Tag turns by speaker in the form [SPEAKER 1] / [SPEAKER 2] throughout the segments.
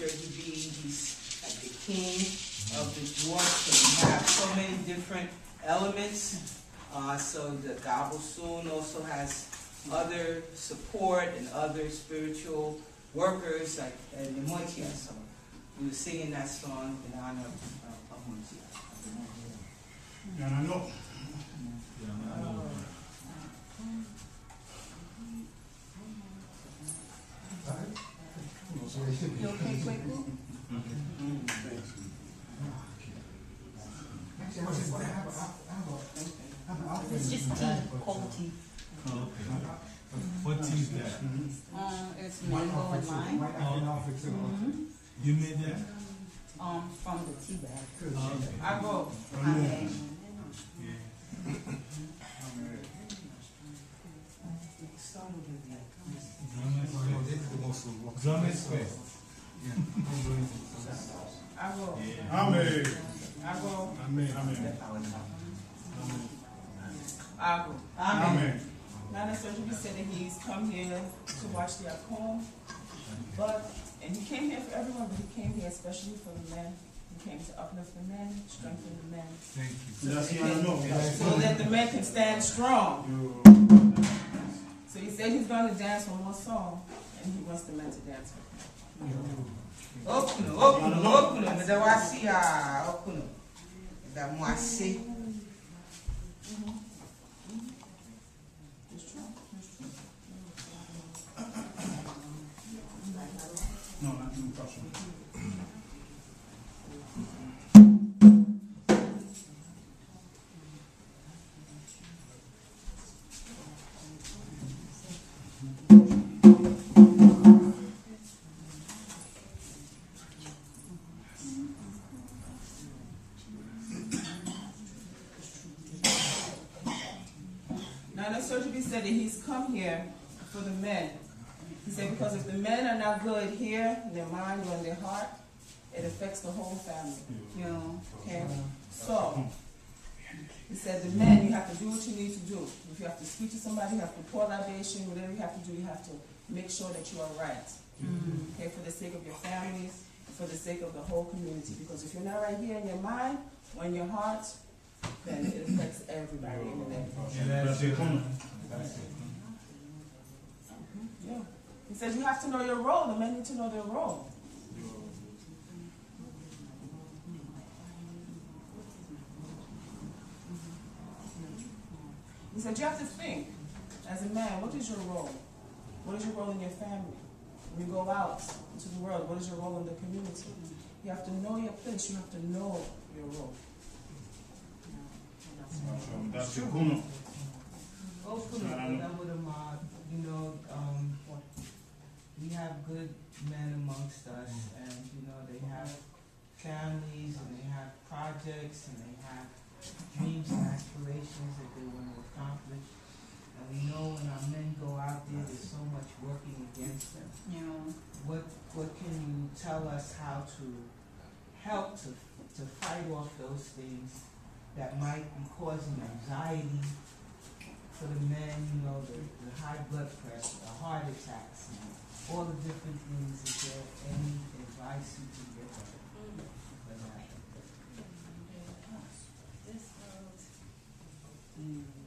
[SPEAKER 1] And Nana Shirley B, he's like the king of the dwarfs, and we have so many different elements. Uh, so the Gobble Soon also has other support and other spiritual workers like uh, the Mmoatias. So we were singing that song in honor of, of, of Mmoatias.
[SPEAKER 2] Yeah, I know.
[SPEAKER 3] You okay, Kwaku? It's just tea, cold tea.
[SPEAKER 4] Oh, okay. What tea is that?
[SPEAKER 3] Uh, it's mango and lime. Mhm.
[SPEAKER 4] You made that?
[SPEAKER 3] Um, from the tea bag.
[SPEAKER 4] Okay.
[SPEAKER 3] I wrote,
[SPEAKER 2] I
[SPEAKER 3] I
[SPEAKER 4] Yeah.
[SPEAKER 2] Amen. Amen. Amen.
[SPEAKER 3] Wrote.
[SPEAKER 2] Amen.
[SPEAKER 3] Nana Surgery said that he's come here to watch the home, but, and he came here for everyone, but he came here especially for the men. He came to uplift the men, strengthen the men,
[SPEAKER 4] Thank you.
[SPEAKER 2] I know.
[SPEAKER 3] so that the men can stand strong. So he said he's gonna dance one more song, and he wants the men to dance with him.
[SPEAKER 1] Okuno, okuno, okuno, meda wasi ya okuno.
[SPEAKER 3] Said that he's come here for the men. He said because if the men are not good here, in their mind or in their heart, it affects the whole family. You know, okay? So, he said the men, you have to do what you need to do. If you have to speak to somebody, you have to pour libation, whatever you have to do, you have to make sure that you are right. Okay, for the sake of your families, for the sake of the whole community. Because if you're not right here in your mind or in your heart, then it affects everybody in the next.
[SPEAKER 2] That's it, come on.
[SPEAKER 3] Yeah. He says you have to know your role. The men need to know their role. He said you have to think, as a man, what is your role? What is your role in your family? When you go out into the world, what is your role in the community? You have to know your place. You have to know your role.
[SPEAKER 2] That's it, come on.
[SPEAKER 1] Okuno, meda wudama, you know, um, we have good men amongst us and, you know, they have families and they have projects and they have dreams and aspirations that they want to accomplish. And we know when our men go out there, there's so much working against them.
[SPEAKER 3] You know.
[SPEAKER 1] What, what can you tell us how to help to, to fight off those things that might be causing anxiety for the men, you know, the, the high blood pressure, the heart attacks, and all the different things, is there any advice you can give us for that?
[SPEAKER 5] World,
[SPEAKER 3] Mm.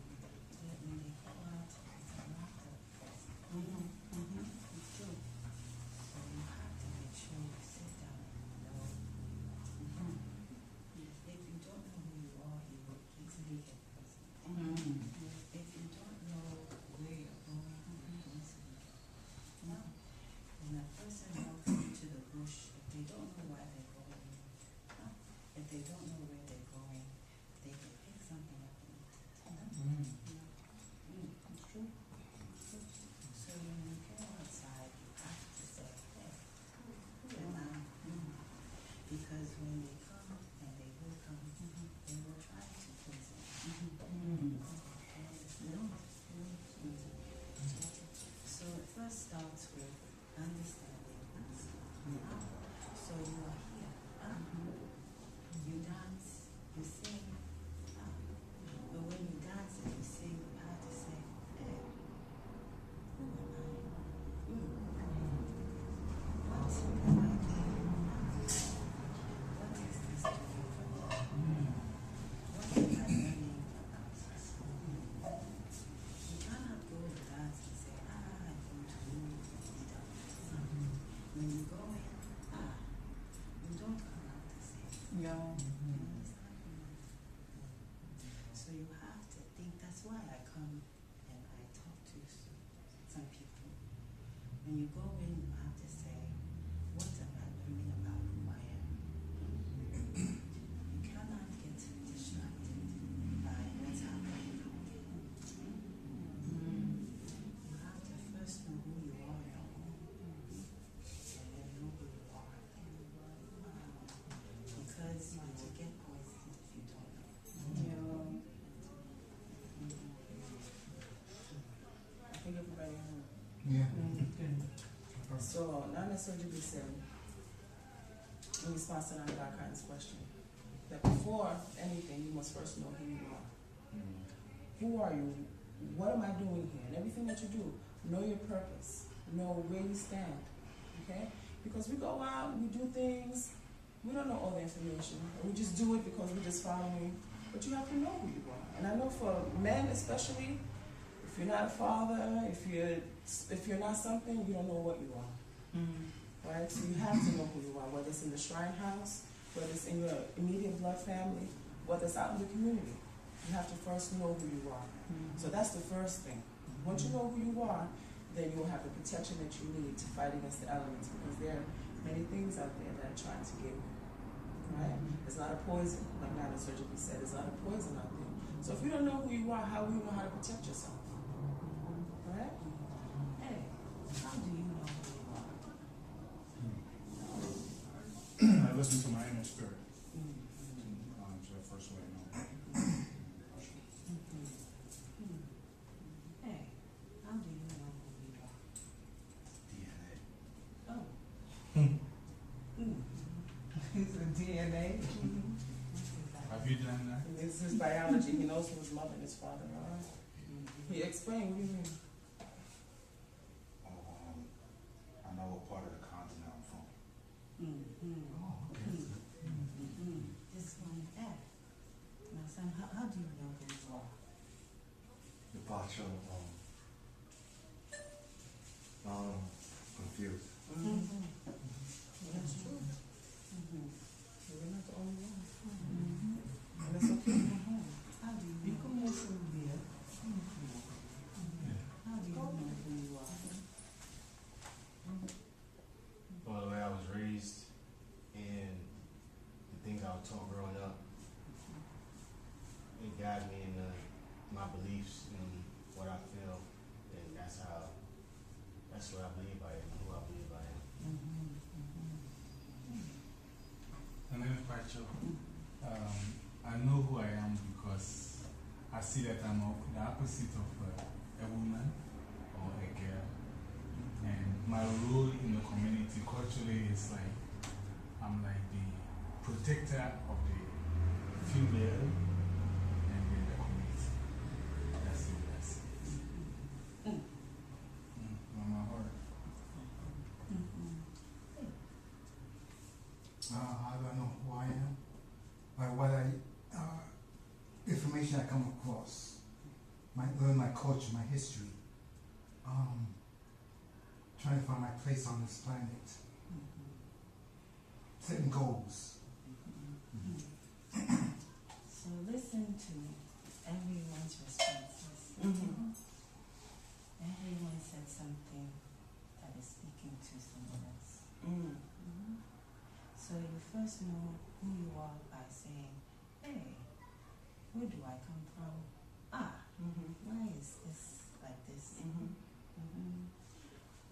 [SPEAKER 5] Mm-hmm. So you have to think, that's why I come and I talk to some people. When you go in
[SPEAKER 3] So, Nana Asuo Gyebi saying in response to Nana Darkhan's question, that before anything, you must first know who you are. Who are you? What am I doing here? And everything that you do, know your purpose, know where you stand, okay? Because we go out, we do things, we don't know all the information, we just do it because we're just following. But you have to know who you are. And I know for men especially, if you're not a father, if you're if you're not something, you don't know what you are. Mm. Right? So you have to know who you are, whether it's in the shrine house, whether it's in your immediate blood family, whether it's out in the community. You have to first know who you are. Mm. So that's the first thing. Once you mm. know who you are, then you'll have the protection that you need to fight against the elements because there are many things out there that are trying to get you. Right? It's not a poison, like Nana surgically said, it's not a poison out there. So if you don't know who you are, how will you know how to protect yourself? Right?
[SPEAKER 5] Hey, how do you know who you are?
[SPEAKER 2] I listen to my inner spirit. Um, so first way I know.
[SPEAKER 5] Hey, how do you know who you are?
[SPEAKER 2] DNA.
[SPEAKER 5] Oh. Mm.
[SPEAKER 3] It's a DNA.
[SPEAKER 5] What is that?
[SPEAKER 4] Have you done that?
[SPEAKER 3] This is biology. He knows who his mother and his father are. He explained. What do you mean?
[SPEAKER 6] Um, I know what part of the continent I'm from.
[SPEAKER 5] Mm-hmm.
[SPEAKER 4] Oh, okay.
[SPEAKER 5] Mm-hmm. Just like that. Now, son, how, how do you know who you are?
[SPEAKER 6] The Bacho, um, um, confused.
[SPEAKER 5] That's true.
[SPEAKER 3] You're not the only one. And it's okay.
[SPEAKER 5] How do you
[SPEAKER 3] You
[SPEAKER 5] know?
[SPEAKER 3] can move from here.
[SPEAKER 5] How do you know who you are?
[SPEAKER 7] Well, the way I was raised and the things I was taught growing up, it guided me in uh, my beliefs and what I feel, and that's how, that's what I believe I am, who I believe I am.
[SPEAKER 5] Mm-hmm.
[SPEAKER 4] My name is Pacho. Um, I know who I am because I see that I'm the opposite of a, a woman or a girl. And my role in the community culturally is like, I'm like the protector of the female and then the community. That's it, that's it. Mm, on my heart.
[SPEAKER 8] Uh, how do I know who I am? By what I, uh, information I come across, my, learn my culture, my history, um, trying to find my place on this planet, setting goals.
[SPEAKER 5] So listen to everyone's responses.
[SPEAKER 3] Mm-hmm.
[SPEAKER 5] Everyone said something that is speaking to someone else.
[SPEAKER 3] Mm.
[SPEAKER 5] So you first know who you are by saying, hey, where do I come from?
[SPEAKER 3] Mm-hmm.
[SPEAKER 5] why is this like this?
[SPEAKER 3] Mm-hmm.
[SPEAKER 5] hmm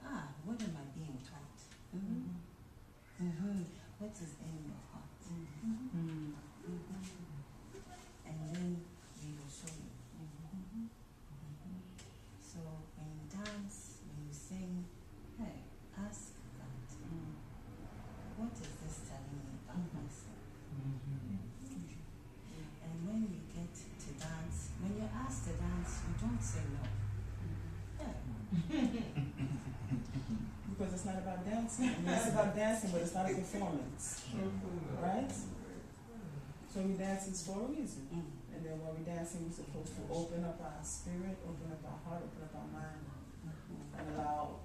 [SPEAKER 5] Ah, what am I being taught?
[SPEAKER 3] Mm-hmm.
[SPEAKER 5] hmm What is in your heart?
[SPEAKER 3] Mm-hmm.
[SPEAKER 5] hmm And then we will show you. hmm So when you dance, when you sing, hey, ask God, what is this telling me about myself? And when you get to dance, when you're asked to dance, you don't say no. Yeah.
[SPEAKER 3] Because it's not about dancing. I mean, it's about dancing, but it's not a performance. Mm-hmm. Right? Mm-hmm. So we dance is for a reason.
[SPEAKER 5] Mm.
[SPEAKER 3] And then when we're dancing, we're supposed to open up our spirit, open up our heart, open up our mind, and allow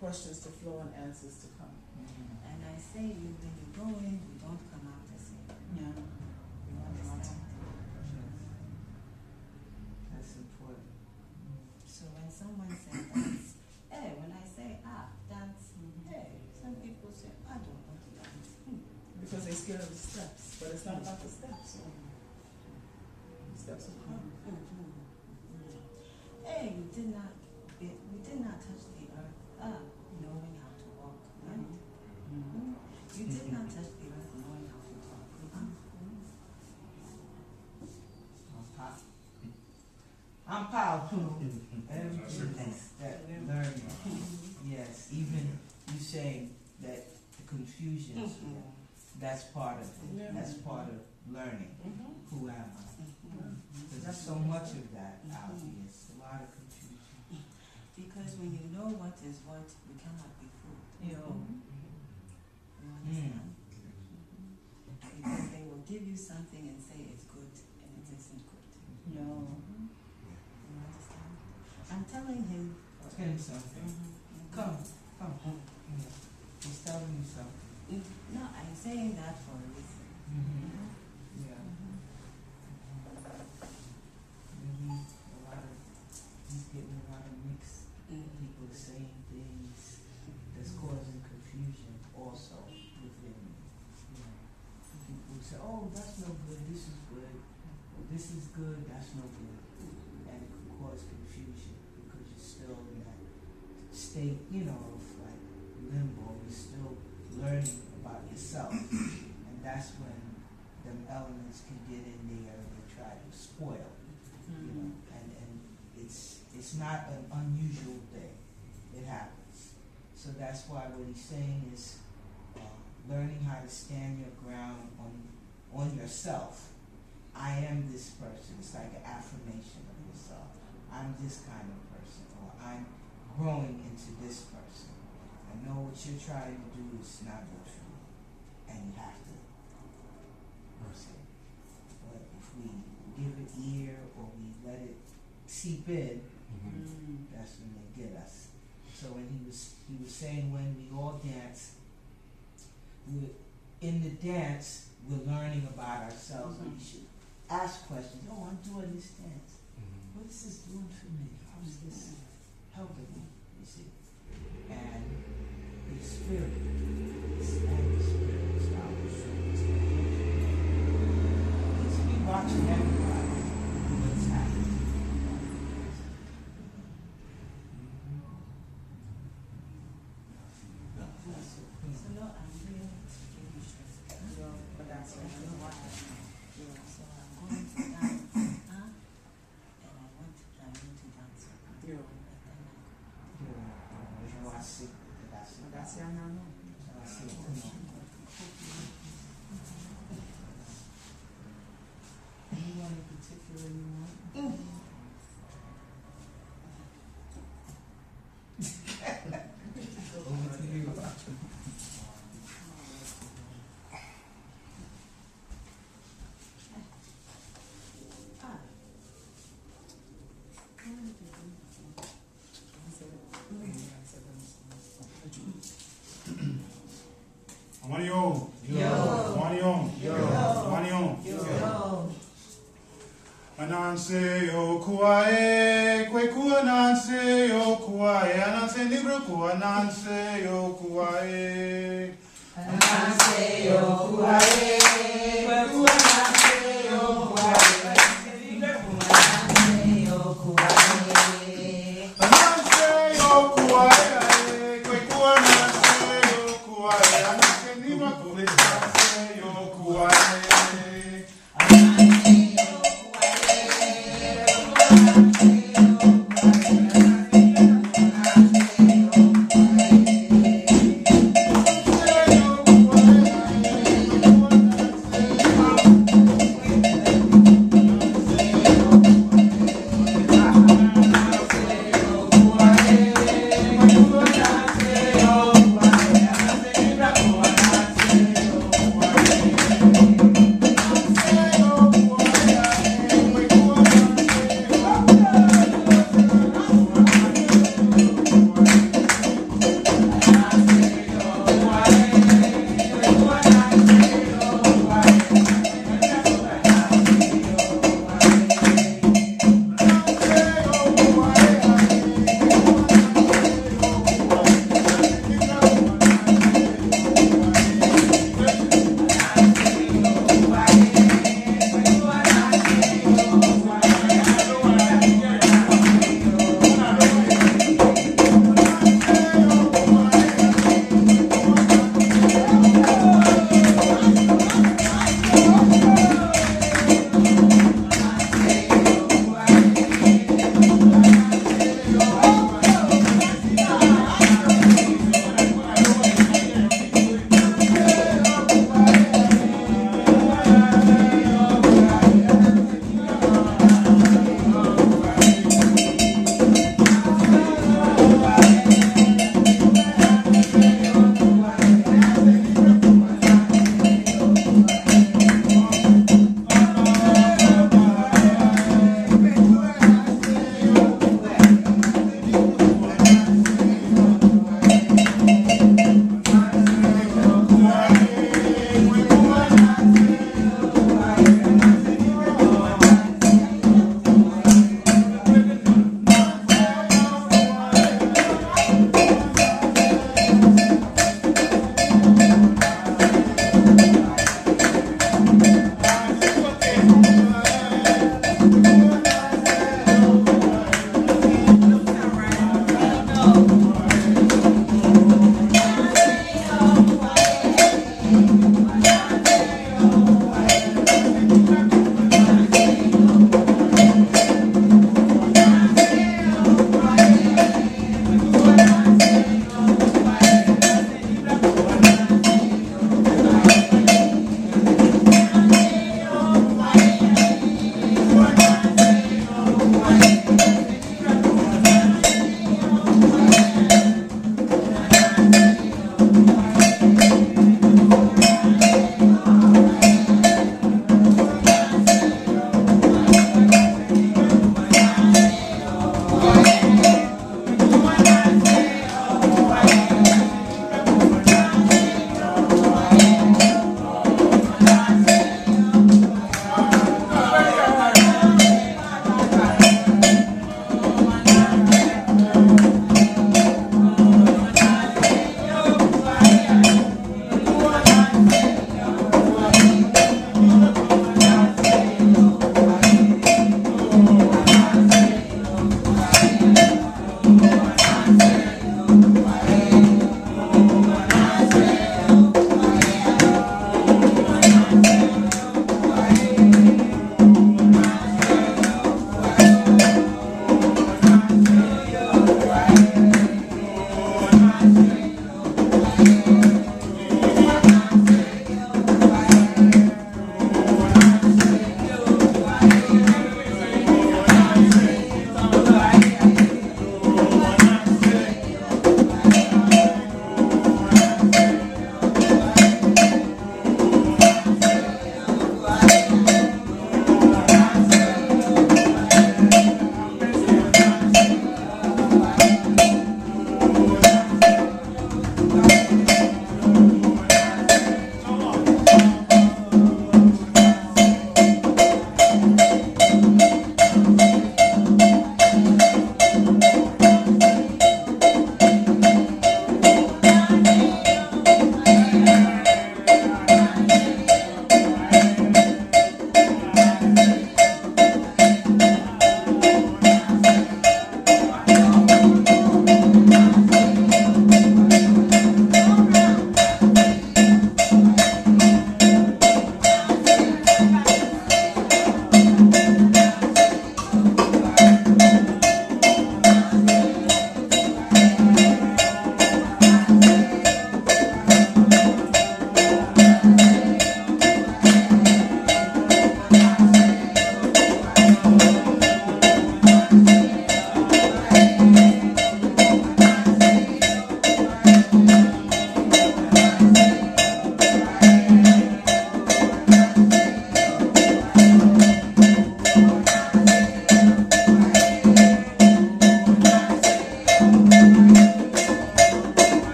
[SPEAKER 3] questions to flow and answers to come.
[SPEAKER 5] And I say, you, when you go in, you don't come out the same.
[SPEAKER 3] Yeah.
[SPEAKER 5] You understand?
[SPEAKER 1] That's important.
[SPEAKER 5] someone said dance, hey, when I say ah, dance, hey, some people say, I don't want to dance. Hmm.
[SPEAKER 3] Because they're scared of the steps, but it's not about the steps. The steps will come.
[SPEAKER 5] Mhm. Hey, you did not, it, we did not touch the earth, ah, knowing how to walk, right? Mhm. You did not touch the earth knowing how to talk. Mhm.
[SPEAKER 1] I'm pow- I'm powerful. Everything that learning. Yes, even you saying that the confusion, that's part of
[SPEAKER 3] Yeah.
[SPEAKER 1] it. That's part of learning.
[SPEAKER 3] Mhm.
[SPEAKER 1] Who am I? Because there's so much of that out here. Mm-hmm. It's a lot of confusion.
[SPEAKER 5] Because when you know what is what, you cannot be fooled.
[SPEAKER 3] You know.
[SPEAKER 5] You understand? Mm-hmm. Because they will give you something and say it's good and it isn't good.
[SPEAKER 3] No.
[SPEAKER 5] You understand? I'm telling him.
[SPEAKER 1] Tell him something.
[SPEAKER 5] Mhm.
[SPEAKER 1] Come, come. Yeah. He's telling you something.
[SPEAKER 5] No, I'm saying that for a reason. Mm-hmm.
[SPEAKER 1] Yeah.
[SPEAKER 5] Mhm.
[SPEAKER 1] Maybe a lot of, he's getting a lot of mixed people saying things that's causing confusion also within, you know. People say, oh, that's no good, this is good, or this is good, that's no good. And it could cause confusion because you're still in that state, you know, of like limbo, you're still learning about yourself. And that's when them elements can get in there and they try to spoil you know, and, and it's, it's not an unusual thing, it happens. So that's why what he's saying is, uh, learning how to stand your ground on, on yourself. I am this person, it's like an affirmation of yourself. I'm this kind of person, or I'm growing into this person. I know what you're trying to do is not good for you, and you have to listen. But if we give it ear or we let it seep in, mm-hmm. that's when they get us. So when he was he was saying when we all dance, we in the dance we're learning about ourselves and we should ask questions. Oh, I'm doing this dance. Mm-hmm. What is this doing for me? How is this helping me? You see, and the spirit,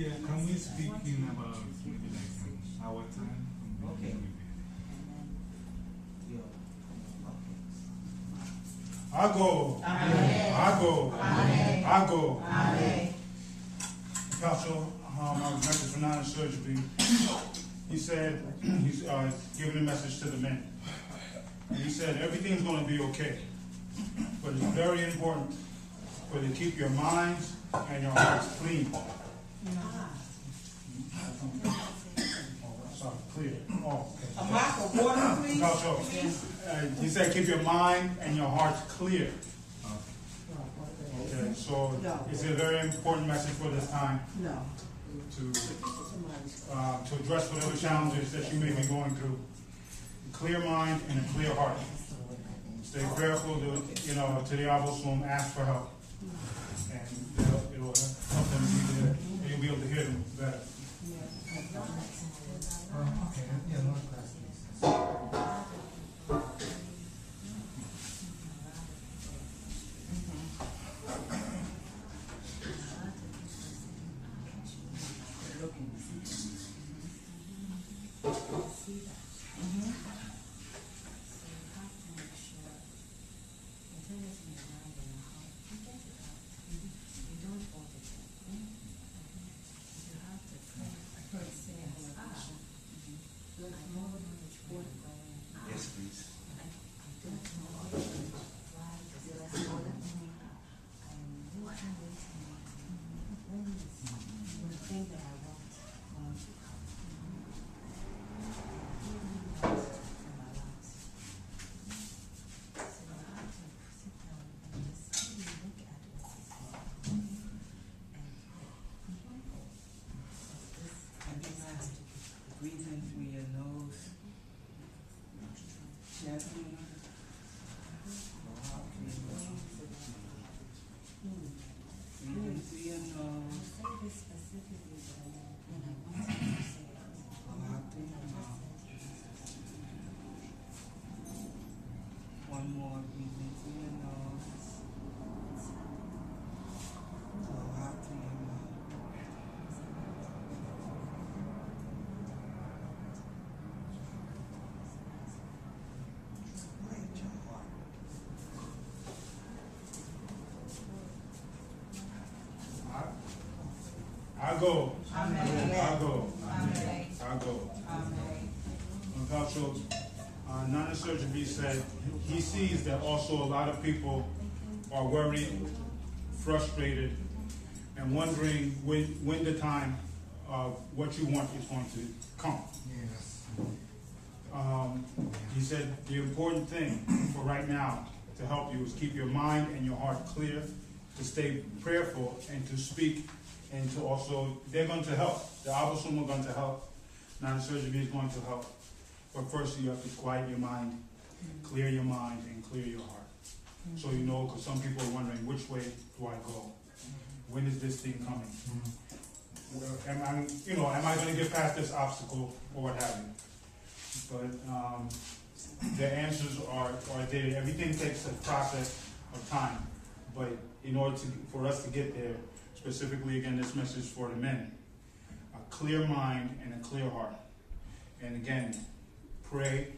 [SPEAKER 3] Yeah,
[SPEAKER 4] can we speak in about maybe like an hour time?
[SPEAKER 1] Okay.
[SPEAKER 2] I go. I go. I go. Apostle, um, I was Surgery. He said, he's, uh, giving a message to the men. And he said, everything's gonna be okay. But it's very important for you to keep your minds and your hearts clean. Sorry, clear. Oh,
[SPEAKER 1] A mop of water, please?
[SPEAKER 2] Uh, he said, keep your mind and your heart clear. Okay, so it's a very important message for this time
[SPEAKER 1] No.
[SPEAKER 2] to, uh, to address whatever challenges that you may be going through. A clear mind and a clear heart. Stay prayerful to, you know, to the Abosum, ask for help. And
[SPEAKER 1] go.
[SPEAKER 2] I go. I go.
[SPEAKER 3] Amen.
[SPEAKER 2] Apostle, uh, Nana Surgery said he sees that also a lot of people are worried, frustrated, and wondering when, when the time of what you want is going to come.
[SPEAKER 8] Yes.
[SPEAKER 2] Um, he said the important thing for right now to help you is keep your mind and your heart clear, to stay prayerful, and to speak, and to also, they're going to help. The Abosum are going to help. Non-surgery is going to help. But first, you have to quiet your mind, clear your mind, and clear your heart. So you know, because some people are wondering, which way do I go? When is this thing coming? Well, Am I, you know, am I going to get past this obstacle or what have you? But um, the answers are, are there. Everything takes a process of time. But in order to, for us to get there, specifically again, this message for the men, a clear mind and a clear heart. And again, pray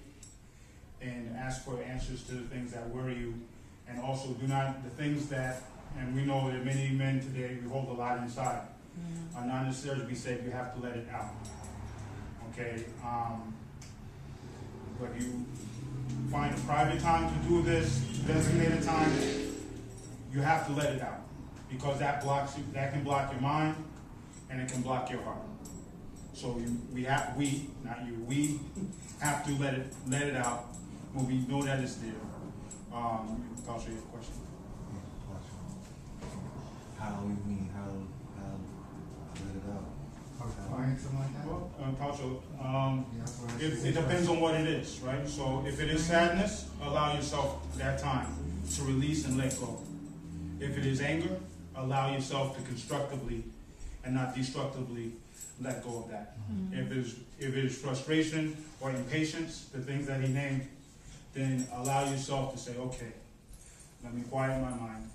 [SPEAKER 2] and ask for answers to the things that worry you. And also do not, the things that, and we know that many men today, we hold a lot inside. Are not necessarily be said, you have to let it out. Okay, um, but you find a private time to do this, designated time, you have to let it out. Because that blocks you, that can block your mind and it can block your heart. So you, we have, we, not you, we have to let it, let it out when we know that it's there. Um, I'll show you a question.
[SPEAKER 6] How you mean, how, how, I let it out?
[SPEAKER 8] Or crying, something like that?
[SPEAKER 2] Well, uh, Pancho, um,
[SPEAKER 8] Yeah, that's what I
[SPEAKER 2] It, it depends on what it is, right? So if it is sadness, allow yourself that time to release and let go. If it is anger, allow yourself to constructively and not destructively let go of that. Mm-hmm. If it's, if it is frustration or impatience, the things that he named, then allow yourself to say, okay, let me quiet my mind.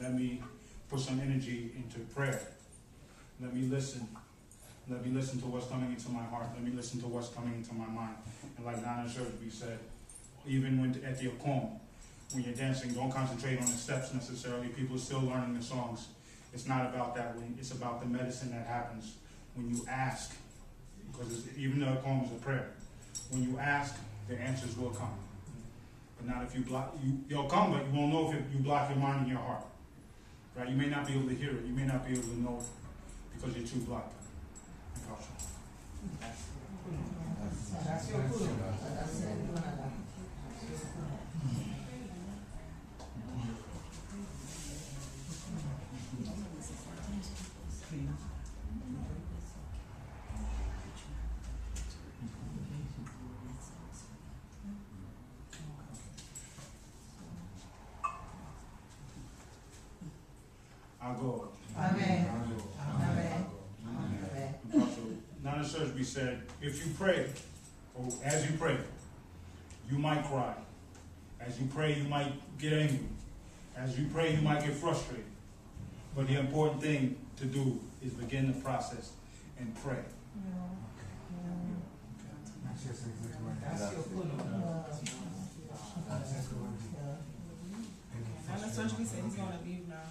[SPEAKER 2] Let me put some energy into prayer. Let me listen let me listen to what's coming into my heart. Let me listen to what's coming into my mind. And like Nana Shursby said, even when at the Akom, when you're dancing, don't concentrate on the steps necessarily. People are still learning the songs. It's not about that. It's about the medicine that happens when you ask, because even the Akom is a prayer. When you ask, the answers will come. But not if you block. You, they'll come, but you won't know if it, you block your mind and your heart. Right? You may not be able to hear it. You may not be able to know it because you're too blocked. I'll go.
[SPEAKER 5] Amen.
[SPEAKER 2] I'll go.
[SPEAKER 5] Amen.
[SPEAKER 2] Amen. Also, Nana Shursby said, if you pray, or as you pray, you might cry. As you pray, you might get angry. As you pray, you might get frustrated. But the important thing to do is begin the process and pray.
[SPEAKER 8] That's just exactly what I
[SPEAKER 1] That's
[SPEAKER 8] said.
[SPEAKER 1] your kuno.
[SPEAKER 8] That's exactly what I
[SPEAKER 3] Nana Surgery said he's gonna leave now.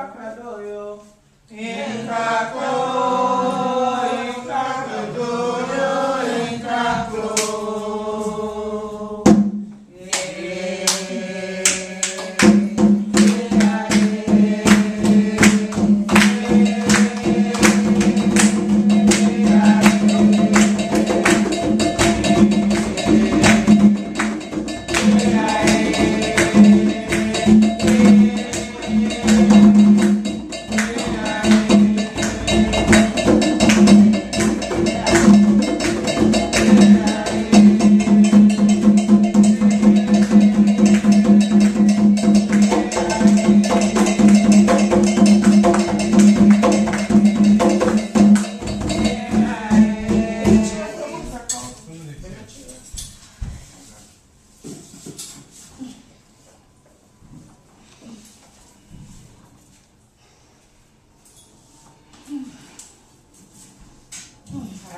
[SPEAKER 3] encraco, encracadoyo, encraco,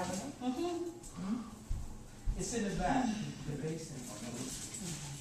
[SPEAKER 3] Mm-hmm.
[SPEAKER 1] It's in the back, the basin. Mm-hmm.